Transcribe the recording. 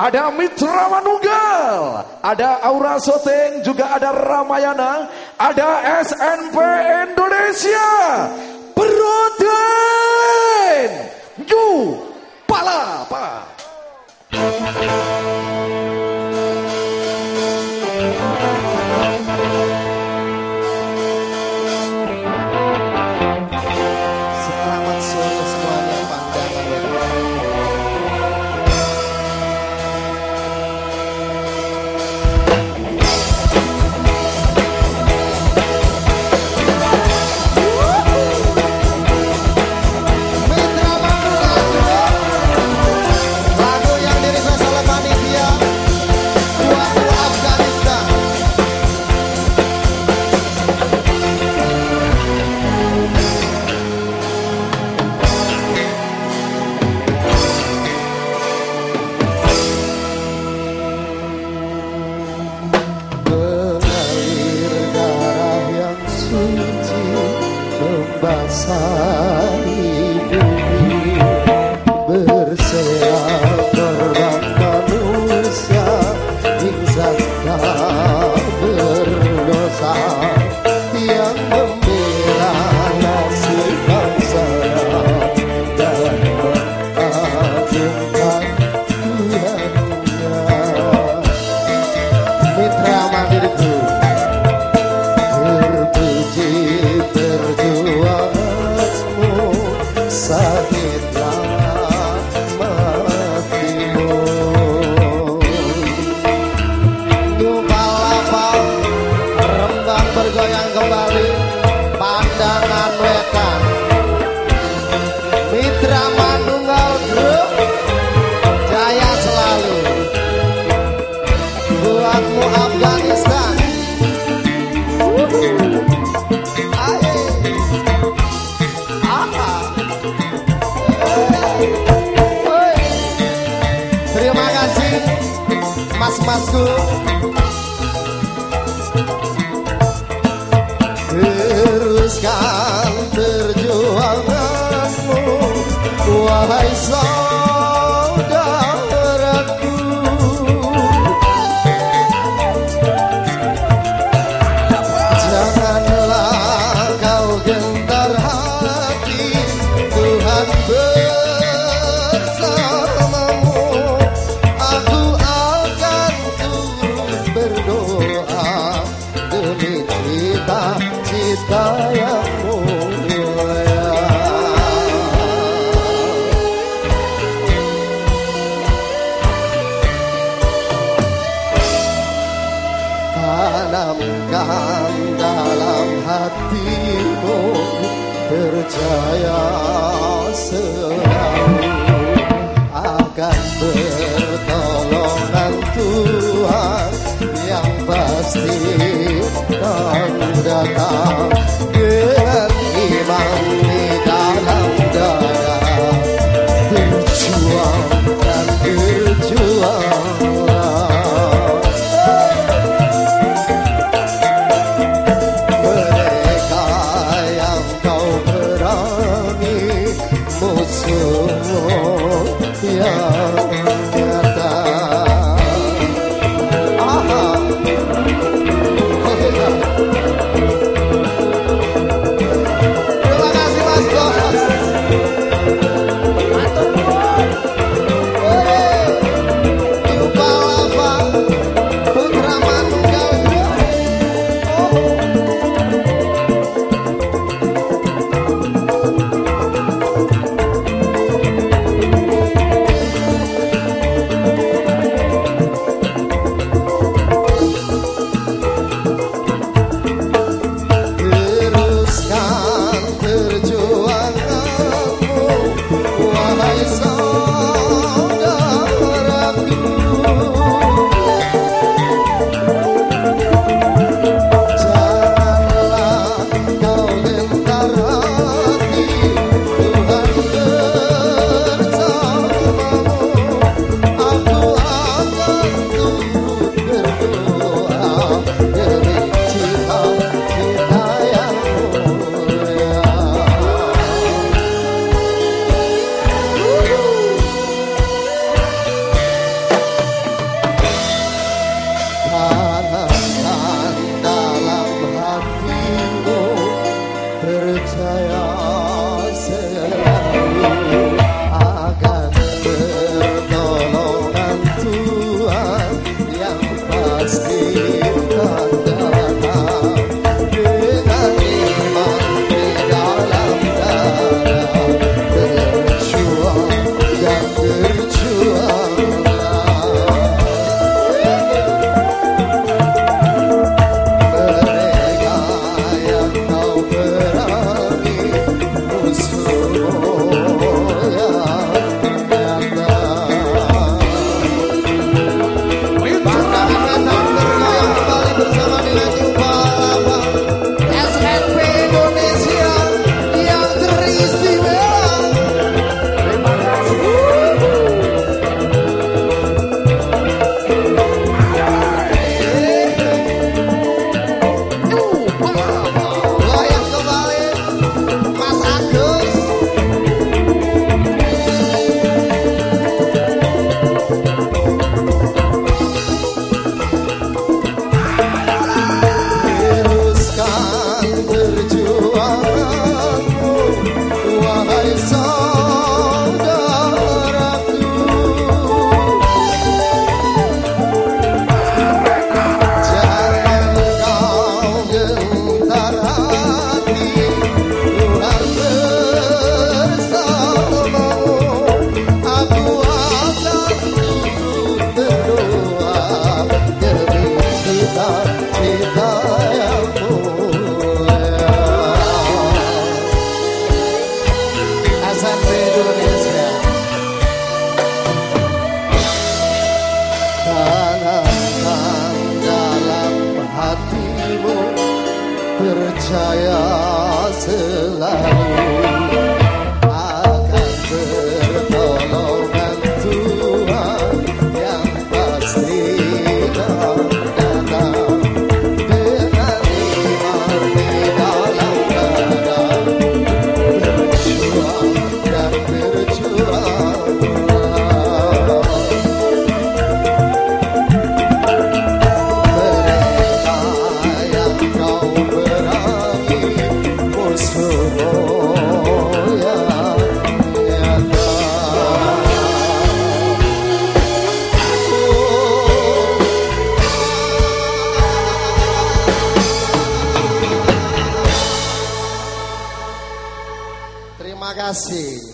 ada Mitra Manunggal, ada Aura Soteng, juga ada Ramayana, ada SNP Indonesia, Broden, Ju, Palapa. aa mas-masku. Teruskan perjuanganmu Wahai Tanamkan dalam hatimu Percaya selalu Akan pertolongan Tuhan Yang pasti akan datang yang mercy